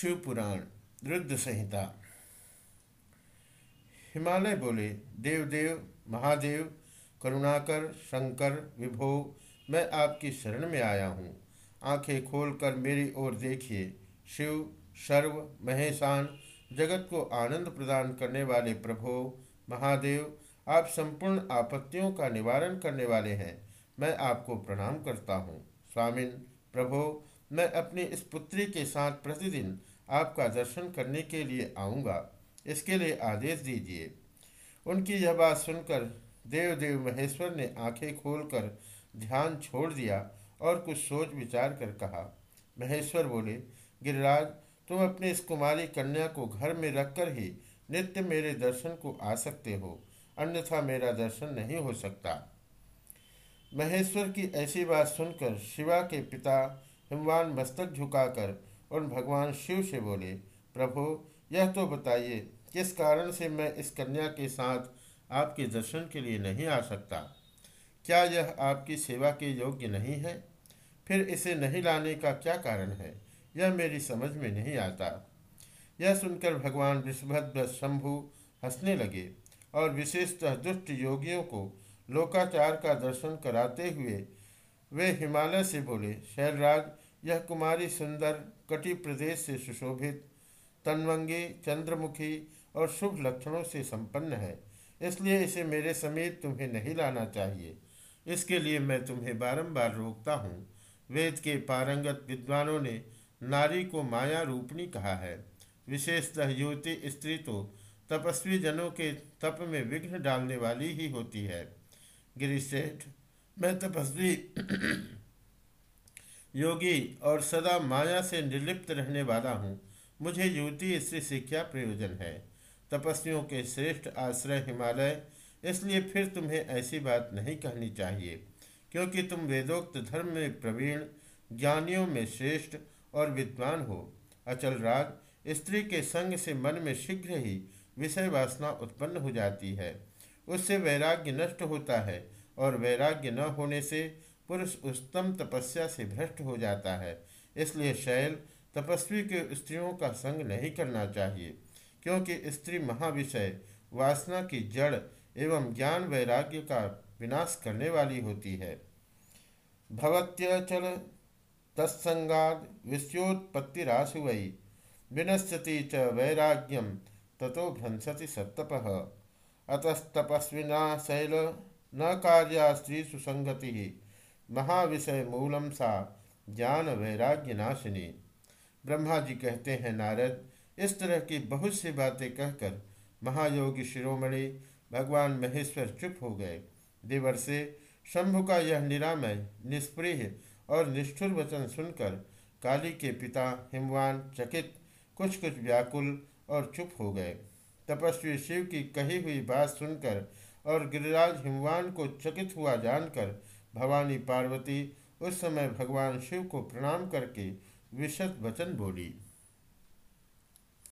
शिव पुराण रुद्र संहिता। हिमालय बोले देव देव महादेव, करुणाकर, शंकर, विभो, मैं आपकी शरण में आया हूँ। आँखें खोलकर मेरी ओर देखिए। शिव, सर्व, महेशान, जगत को आनंद प्रदान करने वाले प्रभो, महादेव, आप संपूर्ण आपत्तियों का निवारण करने वाले हैं। मैं आपको प्रणाम करता हूँ। स्वामिन, प्रभो, मैं अपनी इस पुत्री के साथ प्रतिदिन आपका दर्शन करने के लिए आऊँगा। इसके लिए आदेश दीजिए। उनकी यह बात सुनकर देव देव महेश्वर ने आँखें खोलकर ध्यान छोड़ दिया और कुछ सोच विचार कर कहा। महेश्वर बोले, गिरिराज, तुम अपनी इस कुमारी कन्या को घर में रखकर ही नित्य मेरे दर्शन को आ सकते हो, अन्यथा मेरा दर्शन नहीं हो सकता। महेश्वर की ऐसी बात सुनकर शिवा के पिता हिमवान मस्तक झुकाकर उन भगवान शिव से बोले, प्रभु, यह तो बताइए, किस कारण से मैं इस कन्या के साथ आपके दर्शन के लिए नहीं आ सकता? क्या यह आपकी सेवा के योग्य नहीं है? फिर इसे नहीं लाने का क्या कारण है? यह मेरी समझ में नहीं आता। यह सुनकर भगवान विषभद्र शंभु हंसने लगे और विशेषतः दुष्ट योगियों को लोकाचार का दर्शन कराते हुए वे हिमालय से बोले, शैलराज यह कुमारी सुंदर कटी प्रदेश से सुशोभित, तनवंगी, चंद्रमुखी और शुभ लक्षणों से संपन्न है। इसलिए इसे मेरे समीप तुम्हें नहीं लाना चाहिए। इसके लिए मैं तुम्हें बारंबार रोकता हूँ। वेद के पारंगत विद्वानों ने नारी को माया रूपणी कहा है। विशेषतः युवती स्त्री तो तपस्वी जनों के तप में विघ्न डालने वाली ही होती है। गिरिश्रेष्ठ मैं तपस्वी योगी और सदा माया से निर्लिप्त रहने वाला हूँ। मुझे युवती स्त्री से क्या प्रयोजन है। तपस्वियों के श्रेष्ठ आश्रय हिमालय, इसलिए फिर तुम्हें ऐसी बात नहीं कहनी चाहिए, क्योंकि तुम वेदोक्त धर्म में प्रवीण, ज्ञानियों में श्रेष्ठ और विद्वान हो। अचल राग स्त्री के संग से मन में शीघ्र ही विषय वासना उत्पन्न हो जाती है। उससे वैराग्य नष्ट होता है और वैराग्य न होने से पुरुष उत्तम तपस्या से भ्रष्ट हो जाता है। इसलिए शैल तपस्वी के स्त्रियों का संग नहीं करना चाहिए, क्योंकि स्त्री महाविषय, वासना की जड़ एवं ज्ञान वैराग्य का विनाश करने वाली होती है। भवत्यचल तत्संगाद विषयोत्पत्तिराशु वै विनश्यति च वैराग्यम ततो भ्रंसति सत्तप। अतस्तपस्विना शैल न कार्या स्त्री सुसंगति महाविषय मूलम सा ज्ञान वैराग्य नाशिनी ब्रह्मा जी कहते हैं, नारद, इस तरह की बहुत सी बातें कहकर महायोगी शिरोमणि भगवान महेश्वर चुप हो गए। देवर से शंभु का यह निरामय, निष्प्रिय और निष्ठुर वचन सुनकर काली के पिता हिमवान चकित कुछ कुछ व्याकुल और चुप हो गए। तपस्वी शिव की कही हुई बात सुनकर और गिरिराज हिमवान को चकित हुआ जानकर भवानी पार्वती उस समय भगवान शिव को प्रणाम करके विशद वचन बोली।